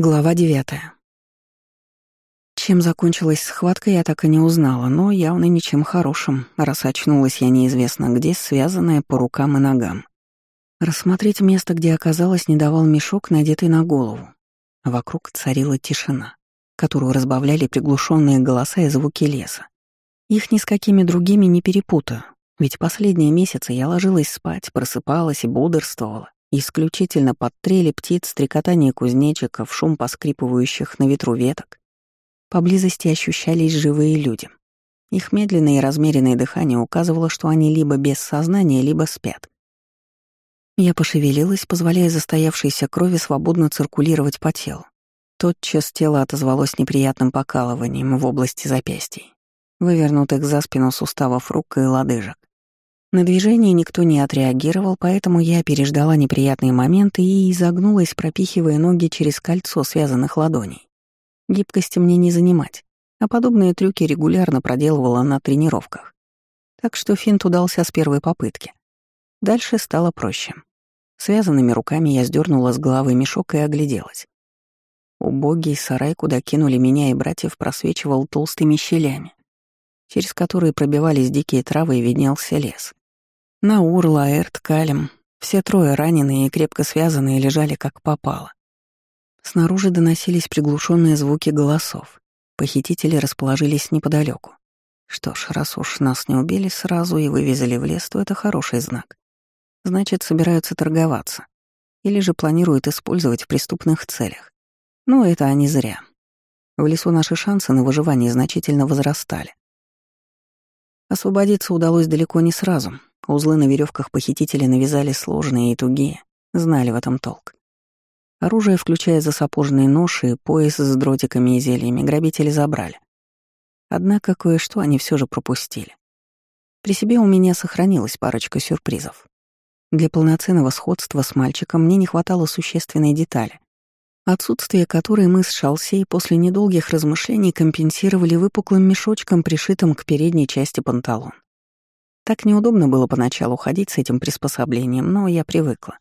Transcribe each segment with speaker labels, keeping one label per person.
Speaker 1: Глава девятая. Чем закончилась схватка, я так и не узнала, но явно ничем хорошим, раз очнулась я неизвестно где, связанная по рукам и ногам. Рассмотреть место, где оказалась, не давал мешок, надетый на голову. Вокруг царила тишина, которую разбавляли приглушенные голоса и звуки леса. Их ни с какими другими не перепутаю, ведь последние месяцы я ложилась спать, просыпалась и бодрствовала, Исключительно под трели птиц, стрекотание кузнечиков, шум поскрипывающих на ветру веток. Поблизости ощущались живые люди. Их медленное и размеренное дыхание указывало, что они либо без сознания, либо спят. Я пошевелилась, позволяя застоявшейся крови свободно циркулировать по телу. Тотчас тело отозвалось неприятным покалыванием в области запястий, вывернутых за спину суставов рук и лодыжек. На движение никто не отреагировал, поэтому я переждала неприятные моменты и изогнулась, пропихивая ноги через кольцо связанных ладоней. Гибкости мне не занимать, а подобные трюки регулярно проделывала на тренировках. Так что финт удался с первой попытки. Дальше стало проще. Связанными руками я сдернула с головы мешок и огляделась. Убогий сарай, куда кинули меня и братьев, просвечивал толстыми щелями, через которые пробивались дикие травы и виднелся лес. Наур, Лаэрт, Калим — все трое раненые и крепко связанные лежали как попало. Снаружи доносились приглушенные звуки голосов. Похитители расположились неподалеку. Что ж, раз уж нас не убили сразу и вывезли в лес, то это хороший знак. Значит, собираются торговаться. Или же планируют использовать в преступных целях. Но это они зря. В лесу наши шансы на выживание значительно возрастали. Освободиться удалось далеко не сразу, Узлы на веревках похитители навязали сложные и тугие, знали в этом толк. Оружие, включая засапожные нож и пояс с дротиками и зельями, грабители забрали. Однако кое-что они все же пропустили. При себе у меня сохранилась парочка сюрпризов. Для полноценного сходства с мальчиком мне не хватало существенной детали, отсутствие которой мы с Шалсей после недолгих размышлений компенсировали выпуклым мешочком, пришитым к передней части панталон. Так неудобно было поначалу ходить с этим приспособлением, но я привыкла.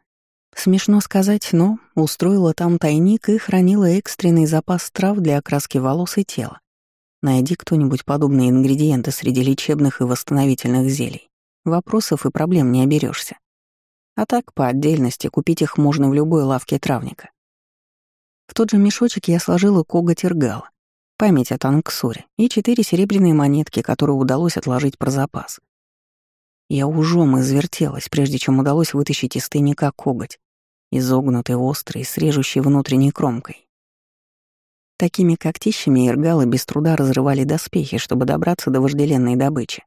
Speaker 1: Смешно сказать, но устроила там тайник и хранила экстренный запас трав для окраски волос и тела. Найди кто-нибудь подобные ингредиенты среди лечебных и восстановительных зелий. Вопросов и проблем не оберешься. А так, по отдельности, купить их можно в любой лавке травника. В тот же мешочек я сложила коготь иргала, память о Танксуре и четыре серебряные монетки, которые удалось отложить про запас. Я ужом извертелась, прежде чем удалось вытащить из тайника коготь, изогнутый, острый, с режущей внутренней кромкой. Такими когтищами иргалы без труда разрывали доспехи, чтобы добраться до вожделенной добычи.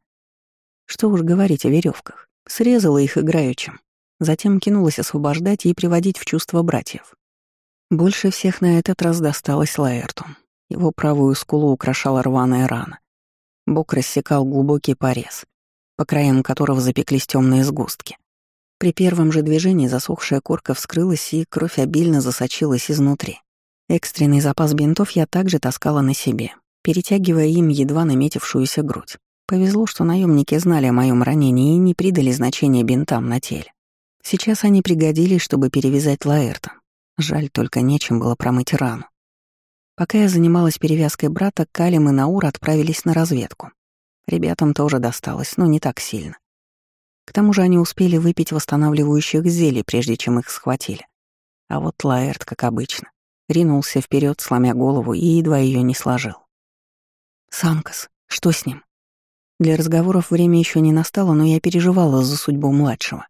Speaker 1: Что уж говорить о веревках. Срезала их играючим. Затем кинулась освобождать и приводить в чувство братьев. Больше всех на этот раз досталось Лаэрту. Его правую скулу украшала рваная рана. Бок рассекал глубокий порез по краям которого запеклись темные сгустки. При первом же движении засохшая корка вскрылась, и кровь обильно засочилась изнутри. Экстренный запас бинтов я также таскала на себе, перетягивая им едва наметившуюся грудь. Повезло, что наемники знали о моем ранении и не придали значения бинтам на теле. Сейчас они пригодились, чтобы перевязать Лаэрта. Жаль, только нечем было промыть рану. Пока я занималась перевязкой брата, Калим и Наур отправились на разведку. Ребятам тоже досталось, но не так сильно. К тому же они успели выпить восстанавливающих зелий, прежде чем их схватили. А вот Лаэрт, как обычно, ринулся вперед, сломя голову, и едва ее не сложил. «Санкас, что с ним?» Для разговоров время еще не настало, но я переживала за судьбу младшего.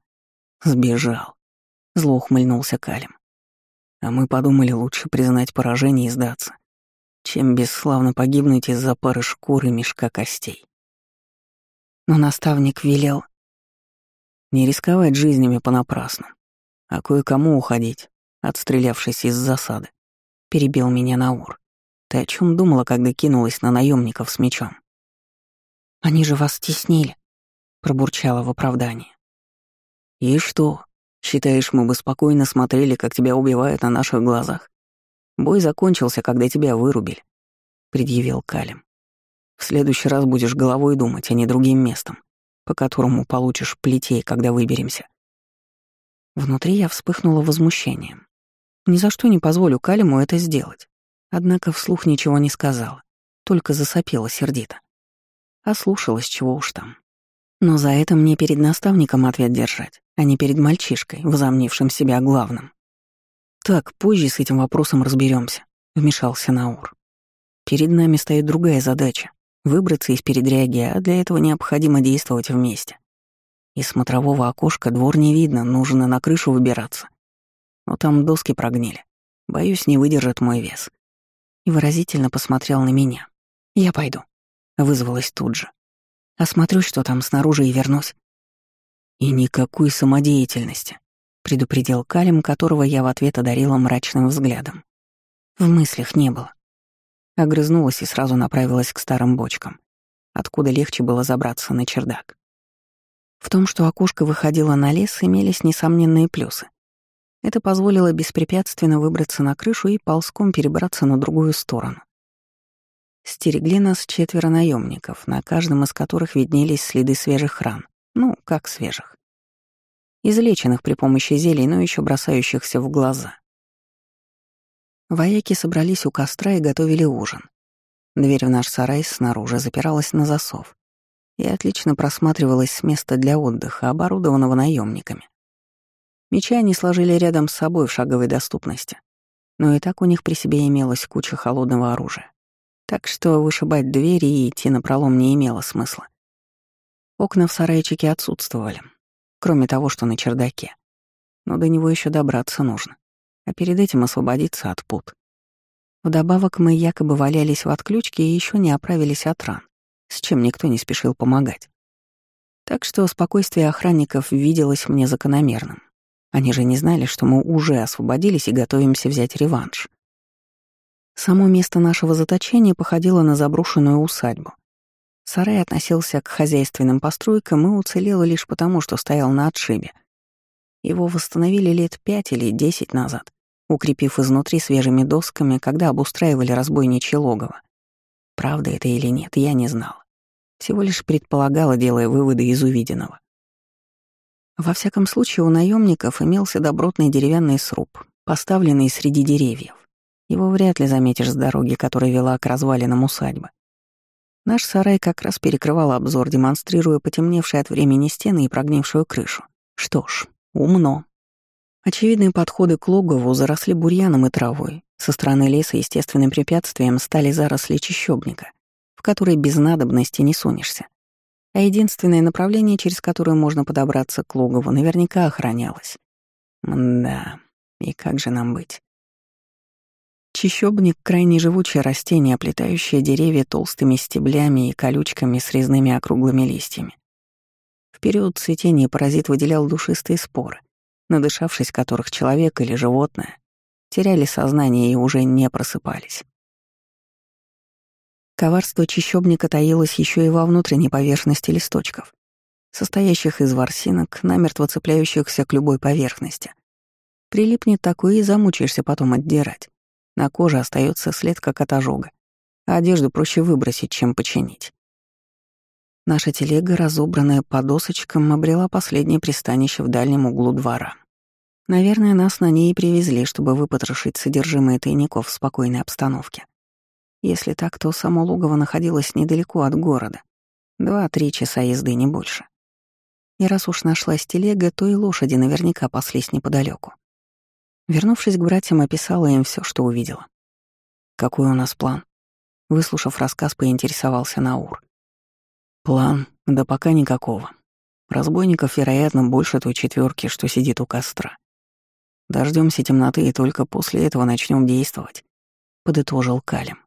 Speaker 1: «Сбежал», — зло ухмыльнулся Калим. «А мы подумали лучше признать поражение и сдаться, чем бесславно погибнуть из-за пары шкур и мешка костей» но наставник велел не рисковать жизнями понапрасну, а кое-кому уходить, отстрелявшись из засады. Перебил меня Наур. Ты о чем думала, когда кинулась на наемников с мечом? Они же вас стеснили, пробурчала в оправдании. И что? Считаешь, мы бы спокойно смотрели, как тебя убивают на наших глазах? Бой закончился, когда тебя вырубили, предъявил Калим. В следующий раз будешь головой думать, а не другим местом, по которому получишь плетей, когда выберемся. Внутри я вспыхнула возмущением. Ни за что не позволю Калиму это сделать. Однако вслух ничего не сказала, только засопела сердито. Ослушалась, чего уж там. Но за это мне перед наставником ответ держать, а не перед мальчишкой, возомнившим себя главным. «Так, позже с этим вопросом разберемся, вмешался Наур. «Перед нами стоит другая задача — выбраться из передряги, а для этого необходимо действовать вместе. Из смотрового окошка двор не видно, нужно на крышу выбираться. Но там доски прогнили. Боюсь, не выдержит мой вес». И выразительно посмотрел на меня. «Я пойду», — вызвалась тут же. Осмотрю, что там снаружи, и вернусь. И никакой самодеятельности, предупредил Калим, которого я в ответ одарила мрачным взглядом. В мыслях не было. Огрызнулась и сразу направилась к старым бочкам, откуда легче было забраться на чердак. В том, что окошко выходило на лес, имелись несомненные плюсы. Это позволило беспрепятственно выбраться на крышу и ползком перебраться на другую сторону. Стерегли нас четверо наемников, на каждом из которых виднелись следы свежих ран. Ну, как свежих. Излеченных при помощи зелий, но еще бросающихся в глаза. Вояки собрались у костра и готовили ужин. Дверь в наш сарай снаружи запиралась на засов и отлично просматривалась с места для отдыха, оборудованного наемниками. Мечи они сложили рядом с собой в шаговой доступности, но и так у них при себе имелась куча холодного оружия так что вышибать двери и идти на пролом не имело смысла. Окна в сарайчике отсутствовали, кроме того, что на чердаке. Но до него еще добраться нужно, а перед этим освободиться от пут. Вдобавок мы якобы валялись в отключке и еще не оправились от ран, с чем никто не спешил помогать. Так что спокойствие охранников виделось мне закономерным. Они же не знали, что мы уже освободились и готовимся взять реванш. Само место нашего заточения походило на заброшенную усадьбу. Сарай относился к хозяйственным постройкам и уцелел лишь потому, что стоял на отшибе. Его восстановили лет пять или десять назад, укрепив изнутри свежими досками, когда обустраивали разбойничье логово. Правда это или нет, я не знала. Всего лишь предполагала, делая выводы из увиденного. Во всяком случае, у наемников имелся добротный деревянный сруб, поставленный среди деревьев. Его вряд ли заметишь с дороги, которая вела к развалинам усадьбы. Наш сарай как раз перекрывал обзор, демонстрируя потемневшие от времени стены и прогнившую крышу. Что ж, умно. Очевидные подходы к логову заросли бурьяном и травой. Со стороны леса естественным препятствием стали заросли чащобника, в которые без надобности не сунешься. А единственное направление, через которое можно подобраться к логову, наверняка охранялось. Да, и как же нам быть? Чищобник — крайне живучее растение, оплетающее деревья толстыми стеблями и колючками с резными округлыми листьями. В период цветения паразит выделял душистые споры, надышавшись которых человек или животное теряли сознание и уже не просыпались. Коварство чищобника таилось еще и во внутренней поверхности листочков, состоящих из ворсинок, намертво цепляющихся к любой поверхности. Прилипнет такое и замучаешься потом отдирать. На коже остается след как от ожога, а одежду проще выбросить, чем починить. Наша телега, разобранная по досочкам, обрела последнее пристанище в дальнем углу двора. Наверное, нас на ней и привезли, чтобы выпотрошить содержимое тайников в спокойной обстановке. Если так, то само логово находилось недалеко от города. Два-три часа езды, не больше. И раз уж нашлась телега, то и лошади наверняка паслись неподалеку. Вернувшись к братьям, описала им все, что увидела. «Какой у нас план?» Выслушав рассказ, поинтересовался Наур. «План? Да пока никакого. Разбойников, вероятно, больше той четверки, что сидит у костра. Дождемся темноты и только после этого начнем действовать», — подытожил Калим.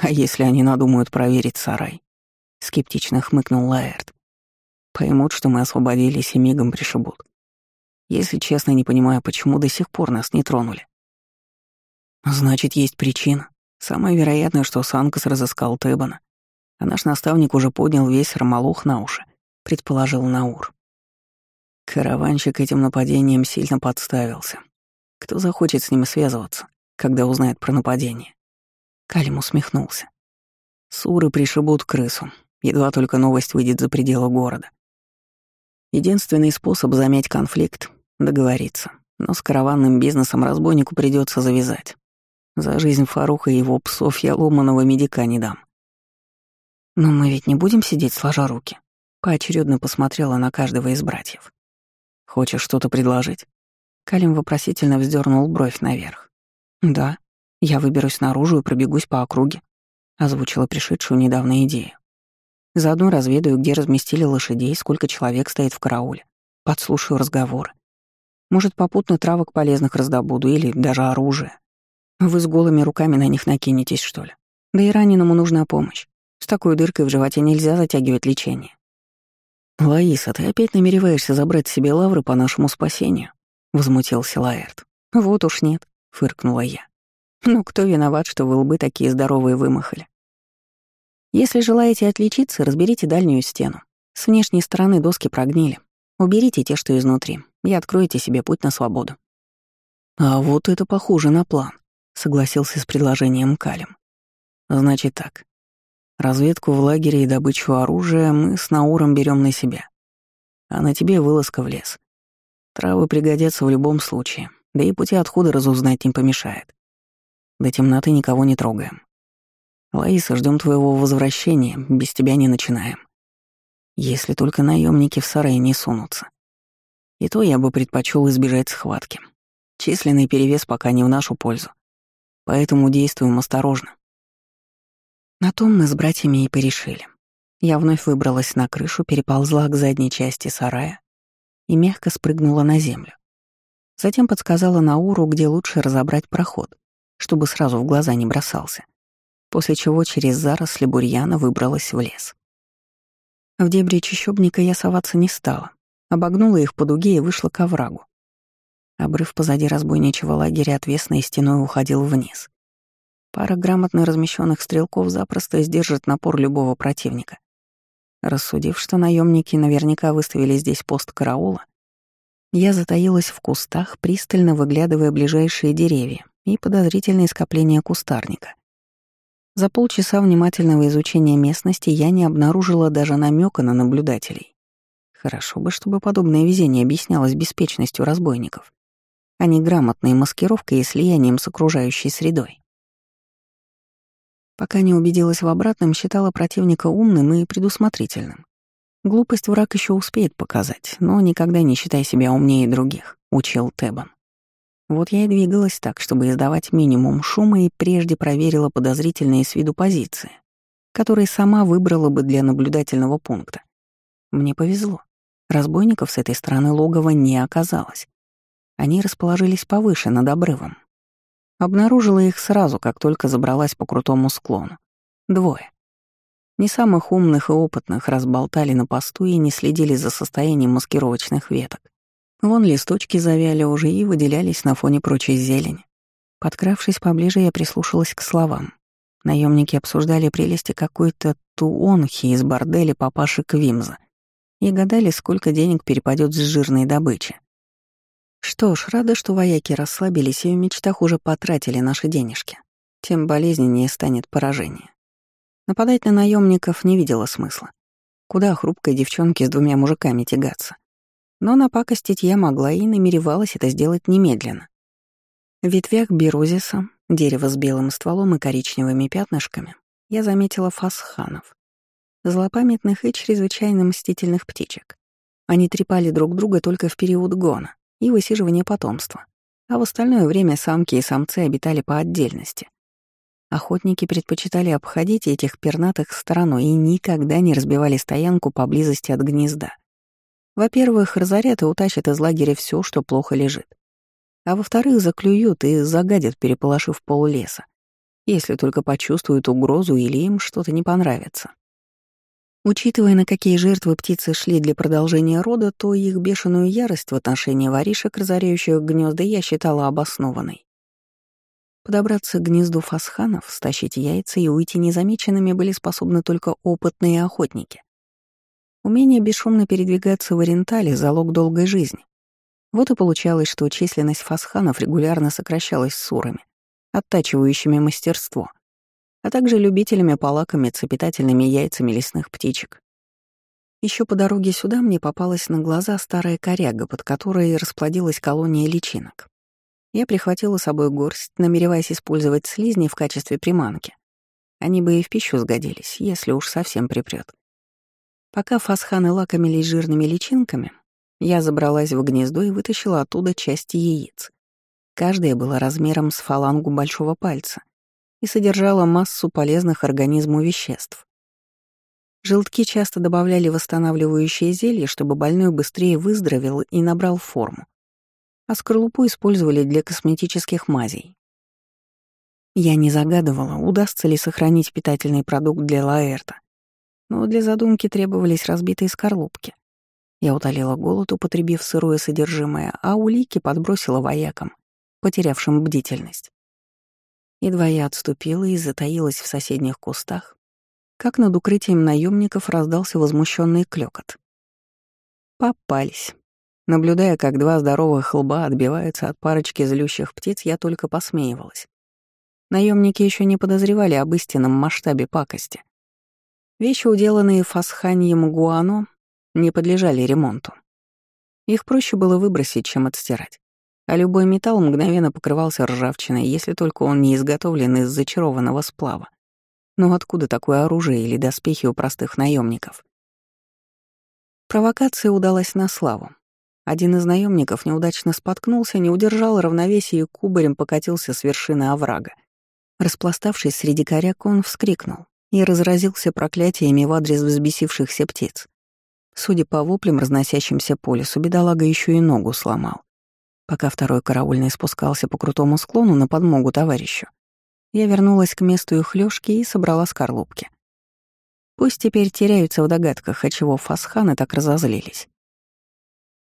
Speaker 1: «А если они надумают проверить сарай?» — скептично хмыкнул Лаэрт. «Поймут, что мы освободились и мигом пришибут. Если честно, не понимаю, почему до сих пор нас не тронули. Значит, есть причина. Самое вероятное, что Санкас разыскал Тебана, а наш наставник уже поднял весь Ромалух на уши, предположил Наур. Караванщик этим нападением сильно подставился. Кто захочет с ним связываться, когда узнает про нападение? Калим усмехнулся. Суры пришибут крысу, едва только новость выйдет за пределы города. Единственный способ замять конфликт Договориться. Но с караванным бизнесом разбойнику придется завязать. За жизнь Фаруха и его псов я ломаного медика не дам. Но мы ведь не будем сидеть сложа руки. Поочередно посмотрела на каждого из братьев. Хочешь что-то предложить? Калим вопросительно вздернул бровь наверх. Да, я выберусь наружу и пробегусь по округе, озвучила пришедшую недавно идею. Заодно разведаю, где разместили лошадей, сколько человек стоит в карауле. Подслушаю разговоры. Может, попутно травок полезных раздобуду или даже оружие. Вы с голыми руками на них накинетесь, что ли? Да и раненому нужна помощь. С такой дыркой в животе нельзя затягивать лечение. «Лаиса, ты опять намереваешься забрать себе лавры по нашему спасению?» — возмутился Лаэрт. «Вот уж нет», — фыркнула я. «Ну кто виноват, что вы лбы такие здоровые вымахали? Если желаете отличиться, разберите дальнюю стену. С внешней стороны доски прогнили. Уберите те, что изнутри, и откройте себе путь на свободу». «А вот это похоже на план», — согласился с предложением Калим. «Значит так. Разведку в лагере и добычу оружия мы с Науром берем на себя. А на тебе вылазка в лес. Травы пригодятся в любом случае, да и пути отхода разузнать не помешает. До темноты никого не трогаем. Лаиса, ждем твоего возвращения, без тебя не начинаем. Если только наемники в сарае не сунутся. И то я бы предпочел избежать схватки. Численный перевес пока не в нашу пользу. Поэтому действуем осторожно. На том мы с братьями и порешили. Я вновь выбралась на крышу, переползла к задней части сарая и мягко спрыгнула на землю. Затем подсказала Науру, где лучше разобрать проход, чтобы сразу в глаза не бросался, после чего через заросли бурьяна выбралась в лес. В дебри чащобника я соваться не стала, обогнула их по дуге и вышла к оврагу. Обрыв позади разбойничьего лагеря отвесной стеной уходил вниз. Пара грамотно размещенных стрелков запросто сдержит напор любого противника. Рассудив, что наемники наверняка выставили здесь пост караула, я затаилась в кустах, пристально выглядывая ближайшие деревья и подозрительные скопления кустарника. За полчаса внимательного изучения местности я не обнаружила даже намека на наблюдателей. Хорошо бы, чтобы подобное везение объяснялось беспечностью разбойников, а не грамотной маскировкой и слиянием с окружающей средой. Пока не убедилась в обратном, считала противника умным и предусмотрительным. Глупость враг еще успеет показать, но никогда не считай себя умнее других, учил Тебан. Вот я и двигалась так, чтобы издавать минимум шума и прежде проверила подозрительные с виду позиции, которые сама выбрала бы для наблюдательного пункта. Мне повезло. Разбойников с этой стороны логова не оказалось. Они расположились повыше, над обрывом, Обнаружила их сразу, как только забралась по крутому склону. Двое. Не самых умных и опытных разболтали на посту и не следили за состоянием маскировочных веток. Вон листочки завяли уже и выделялись на фоне прочей зелени. Подкравшись поближе, я прислушалась к словам. Наемники обсуждали прелести какой-то туонхи из борделя папаши Квимза и гадали, сколько денег перепадет с жирной добычи. Что ж, рада, что вояки расслабились и в мечтах уже потратили наши денежки. Тем болезненнее станет поражение. Нападать на наемников не видела смысла. Куда хрупкой девчонке с двумя мужиками тягаться. Но напакостить я могла и намеревалась это сделать немедленно. В ветвях берозиса, дерево с белым стволом и коричневыми пятнышками, я заметила фасханов. Злопамятных и чрезвычайно мстительных птичек. Они трепали друг друга только в период гона и высиживание потомства, а в остальное время самки и самцы обитали по отдельности. Охотники предпочитали обходить этих пернатых стороной и никогда не разбивали стоянку поблизости от гнезда. Во-первых, разорят и утащат из лагеря все, что плохо лежит. А во-вторых, заклюют и загадят, переполошив пол леса, если только почувствуют угрозу или им что-то не понравится. Учитывая, на какие жертвы птицы шли для продолжения рода, то их бешеную ярость в отношении воришек, разоряющих гнезда, я считала обоснованной. Подобраться к гнезду фасханов, стащить яйца и уйти незамеченными были способны только опытные охотники. Умение бесшумно передвигаться в Орентале — залог долгой жизни. Вот и получалось, что численность фасханов регулярно сокращалась сурами, оттачивающими мастерство — а также любителями полакомиться питательными яйцами лесных птичек. Еще по дороге сюда мне попалась на глаза старая коряга, под которой расплодилась колония личинок. Я прихватила с собой горсть, намереваясь использовать слизни в качестве приманки. Они бы и в пищу сгодились, если уж совсем припрёт. Пока фасханы лакомились жирными личинками, я забралась в гнездо и вытащила оттуда части яиц. Каждая была размером с фалангу большого пальца и содержала массу полезных организму веществ. Желтки часто добавляли восстанавливающее зелье, чтобы больной быстрее выздоровел и набрал форму. А скорлупу использовали для косметических мазей. Я не загадывала, удастся ли сохранить питательный продукт для Лаэрта. Но для задумки требовались разбитые скорлупки. Я утолила голод, употребив сырое содержимое, а улики подбросила воякам, потерявшим бдительность. Едва я отступила и затаилась в соседних кустах, как над укрытием наемников раздался возмущенный клёкот. Попались. Наблюдая, как два здоровых лба отбиваются от парочки злющих птиц, я только посмеивалась. Наемники еще не подозревали об истинном масштабе пакости. Вещи, уделанные фасханьем гуано, не подлежали ремонту. Их проще было выбросить, чем отстирать. А любой металл мгновенно покрывался ржавчиной, если только он не изготовлен из зачарованного сплава. Но откуда такое оружие или доспехи у простых наемников? Провокация удалась на славу. Один из наемников неудачно споткнулся, не удержал равновесие и кубарем покатился с вершины оврага. Распластавшись среди коряк, он вскрикнул и разразился проклятиями в адрес взбесившихся птиц. Судя по воплям, разносящимся по лесу, бедолага еще и ногу сломал. Пока второй караульный спускался по крутому склону на подмогу товарищу, я вернулась к месту их лёжки и собрала скорлупки. Пусть теперь теряются в догадках, отчего фасханы так разозлились.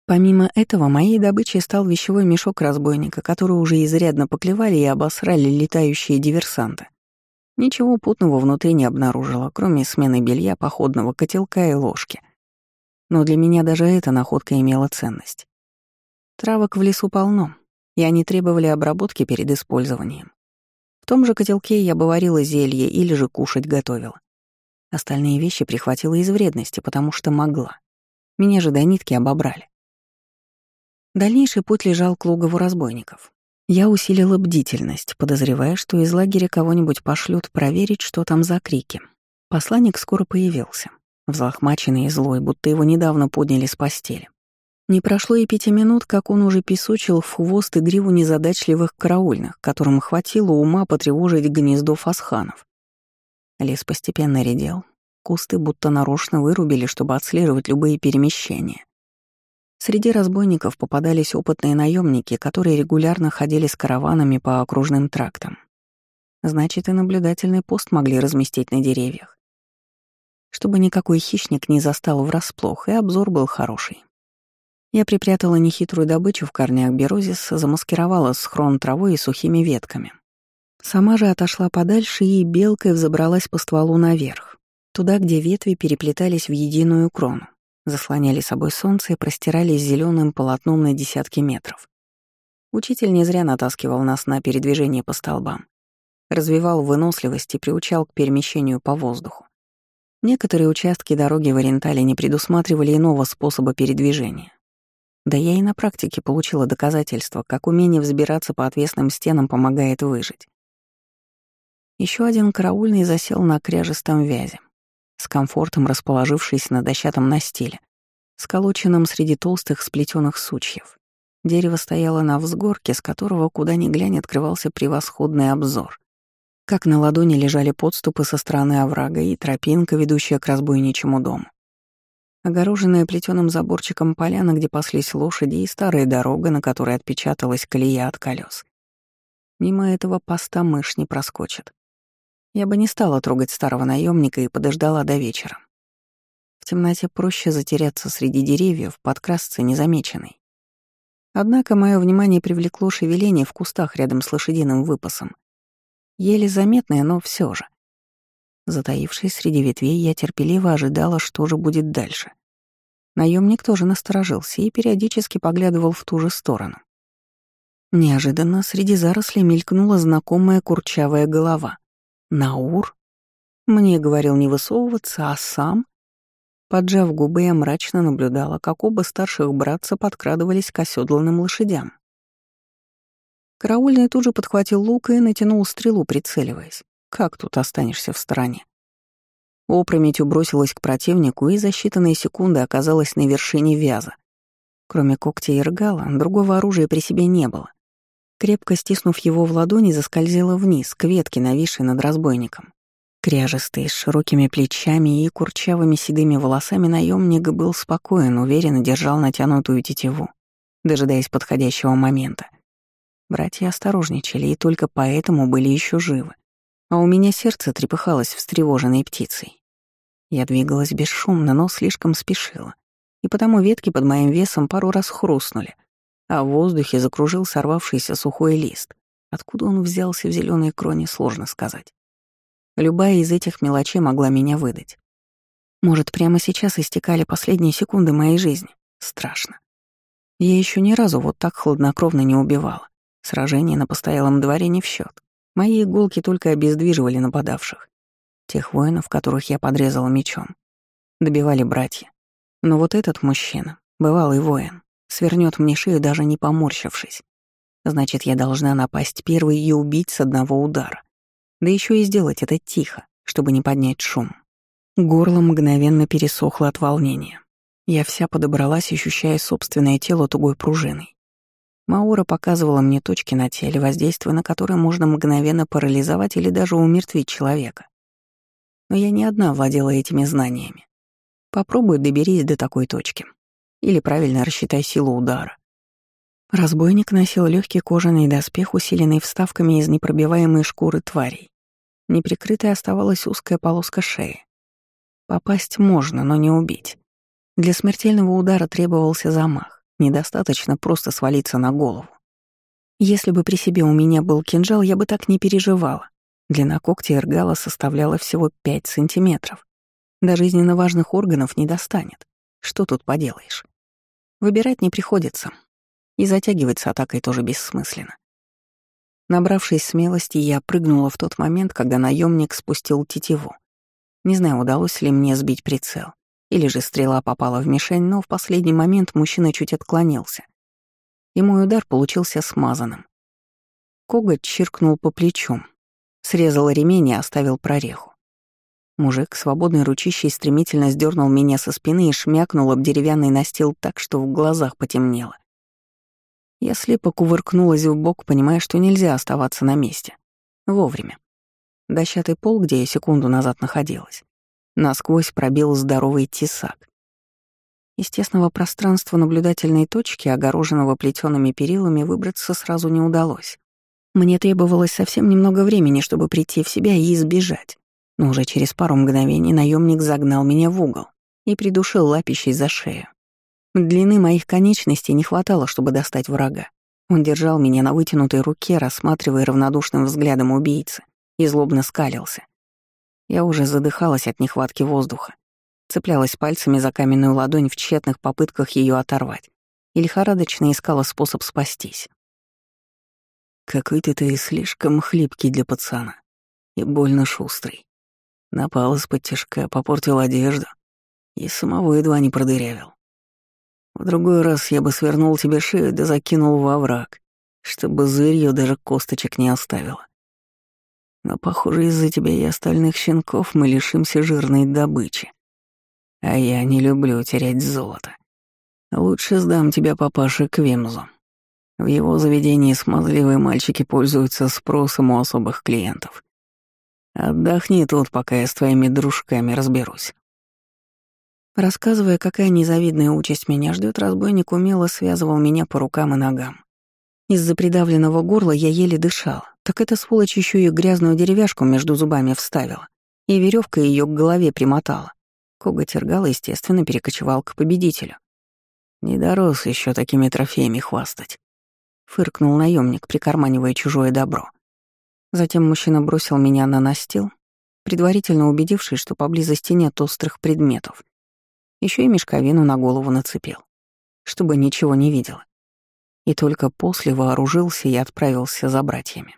Speaker 1: Помимо этого, моей добычей стал вещевой мешок разбойника, который уже изрядно поклевали и обосрали летающие диверсанты. Ничего путного внутри не обнаружила, кроме смены белья, походного котелка и ложки. Но для меня даже эта находка имела ценность. Травок в лесу полно, и они требовали обработки перед использованием. В том же котелке я бы варила зелье или же кушать готовила. Остальные вещи прихватила из вредности, потому что могла. Меня же до нитки обобрали. Дальнейший путь лежал к логову разбойников. Я усилила бдительность, подозревая, что из лагеря кого-нибудь пошлют проверить, что там за крики. Посланник скоро появился, взлохмаченный и злой, будто его недавно подняли с постели. Не прошло и пяти минут, как он уже песочил в хвост и гриву незадачливых караульных, которым хватило ума потревожить гнездо фасханов. Лес постепенно редел. Кусты будто нарочно вырубили, чтобы отслеживать любые перемещения. Среди разбойников попадались опытные наемники, которые регулярно ходили с караванами по окружным трактам. Значит, и наблюдательный пост могли разместить на деревьях. Чтобы никакой хищник не застал врасплох, и обзор был хороший. Я припрятала нехитрую добычу в корнях берозиса, замаскировала схрон травой и сухими ветками. Сама же отошла подальше и белкой взобралась по стволу наверх, туда, где ветви переплетались в единую крону, заслоняли собой солнце и простирались зеленым полотном на десятки метров. Учитель не зря натаскивал нас на передвижение по столбам, развивал выносливость и приучал к перемещению по воздуху. Некоторые участки дороги в Орентале не предусматривали иного способа передвижения, да я и на практике получила доказательство, как умение взбираться по отвесным стенам помогает выжить. Еще один караульный засел на кряжестом вязе, с комфортом расположившись на дощатом настиле, сколоченном среди толстых сплетенных сучьев. Дерево стояло на взгорке, с которого куда ни глянь открывался превосходный обзор. Как на ладони лежали подступы со стороны оврага и тропинка, ведущая к разбойничьему дому огороженная плетеным заборчиком поляна, где паслись лошади, и старая дорога, на которой отпечаталась колея от колес. Мимо этого поста мышь не проскочит. Я бы не стала трогать старого наемника и подождала до вечера. В темноте проще затеряться среди деревьев, подкрасться незамеченной. Однако мое внимание привлекло шевеление в кустах рядом с лошадиным выпасом. Еле заметное, но все же. Затаившись среди ветвей, я терпеливо ожидала, что же будет дальше. Наемник тоже насторожился и периодически поглядывал в ту же сторону. Неожиданно среди зарослей мелькнула знакомая курчавая голова. «Наур?» Мне говорил не высовываться, а сам? Поджав губы, я мрачно наблюдала, как оба старших братца подкрадывались к оседланным лошадям. Караульный тут же подхватил лук и натянул стрелу, прицеливаясь. Как тут останешься в стороне? Опрометью бросилась к противнику и за считанные секунды оказалась на вершине вяза. Кроме когтя и ргала, другого оружия при себе не было. Крепко стиснув его в ладони, заскользила вниз, к ветке, нависшей над разбойником. Кряжестый, с широкими плечами и курчавыми седыми волосами наемник был спокоен, уверенно держал натянутую тетиву, дожидаясь подходящего момента. Братья осторожничали и только поэтому были еще живы. А у меня сердце трепыхалось встревоженной птицей. Я двигалась бесшумно, но слишком спешила, и потому ветки под моим весом пару раз хрустнули, а в воздухе закружил сорвавшийся сухой лист. Откуда он взялся в зеленой кроне, сложно сказать. Любая из этих мелочей могла меня выдать. Может, прямо сейчас истекали последние секунды моей жизни. Страшно. Я еще ни разу вот так хладнокровно не убивала. Сражение на постоялом дворе не в счет. Мои иголки только обездвиживали нападавших. Тех воинов, которых я подрезала мечом. Добивали братья. Но вот этот мужчина, бывалый воин, свернет мне шею, даже не поморщившись. Значит, я должна напасть первой и убить с одного удара. Да еще и сделать это тихо, чтобы не поднять шум. Горло мгновенно пересохло от волнения. Я вся подобралась, ощущая собственное тело тугой пружиной. Маура показывала мне точки на теле, воздействуя на которые можно мгновенно парализовать или даже умертвить человека. Но я не одна владела этими знаниями. Попробуй доберись до такой точки. Или правильно рассчитай силу удара. Разбойник носил легкий кожаный доспех, усиленный вставками из непробиваемой шкуры тварей. Неприкрытой оставалась узкая полоска шеи. Попасть можно, но не убить. Для смертельного удара требовался замах. Недостаточно просто свалиться на голову. Если бы при себе у меня был кинжал, я бы так не переживала. Длина когтя эргала составляла всего 5 сантиметров. До жизненно важных органов не достанет. Что тут поделаешь? Выбирать не приходится. И затягивать с атакой тоже бессмысленно. Набравшись смелости, я прыгнула в тот момент, когда наемник спустил тетиву. Не знаю, удалось ли мне сбить прицел, или же стрела попала в мишень, но в последний момент мужчина чуть отклонился. И мой удар получился смазанным. Коготь чиркнул по плечу, срезал ремень и оставил прореху. Мужик свободной ручищей стремительно сдернул меня со спины и шмякнул об деревянный настил так, что в глазах потемнело. Я слепо кувыркнулась в бок, понимая, что нельзя оставаться на месте. Вовремя. Дощатый пол, где я секунду назад находилась, насквозь пробил здоровый тесак. Из тесного пространства наблюдательной точки, огороженного плетеными перилами, выбраться сразу не удалось. Мне требовалось совсем немного времени, чтобы прийти в себя и избежать. Но уже через пару мгновений наемник загнал меня в угол и придушил лапищей за шею. Длины моих конечностей не хватало, чтобы достать врага. Он держал меня на вытянутой руке, рассматривая равнодушным взглядом убийцы, и злобно скалился. Я уже задыхалась от нехватки воздуха, цеплялась пальцами за каменную ладонь в тщетных попытках ее оторвать и лихорадочно искала способ спастись. «Какой-то ты слишком хлипкий для пацана и больно шустрый. Напал из-под тяжка, попортил одежду и самого едва не продырявил. В другой раз я бы свернул тебе шею да закинул во враг, чтобы зырьё даже косточек не оставило. Но, похоже, из-за тебя и остальных щенков мы лишимся жирной добычи. А я не люблю терять золото. Лучше сдам тебя папаше Квемзу. В его заведении смазливые мальчики пользуются спросом у особых клиентов. Отдохни тут, пока я с твоими дружками разберусь. Рассказывая, какая незавидная участь меня ждет, разбойник умело связывал меня по рукам и ногам. Из-за придавленного горла я еле дышала, так эта сволочь еще и грязную деревяшку между зубами вставила, и веревка ее к голове примотала. Коготь Иргала, естественно, перекочевал к победителю. «Не дорос еще такими трофеями хвастать», — фыркнул наемник, прикарманивая чужое добро. Затем мужчина бросил меня на настил, предварительно убедившись, что поблизости нет острых предметов, еще и мешковину на голову нацепил, чтобы ничего не видела. И только после вооружился и отправился за братьями.